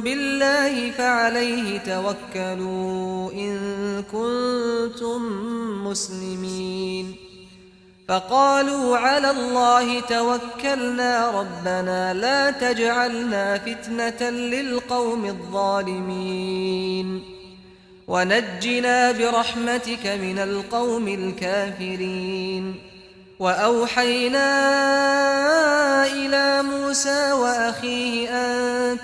بالله فعليه توكلوا إن كنتم مسلمين. فقالوا على الله توكلنا ربنا لا تجعلنا فتنة للقوم الظالمين. ونجنا برحمتك من القوم الكافرين. وأوحينا إلى موسى وأخيه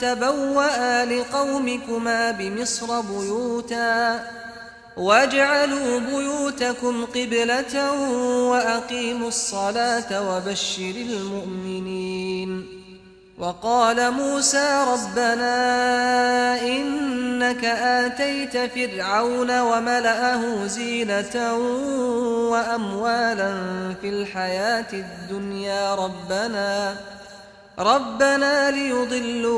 تبوأ لقومكما بمصر بيوتا واجعلوا بيوتكم قبلة وأقيموا الصلاة وبشر المؤمنين. وقال موسى ربنا إنك آتيت فرعون وملأه زينة وأموالا في الحياة الدنيا. ربنا ربنا ليضلوا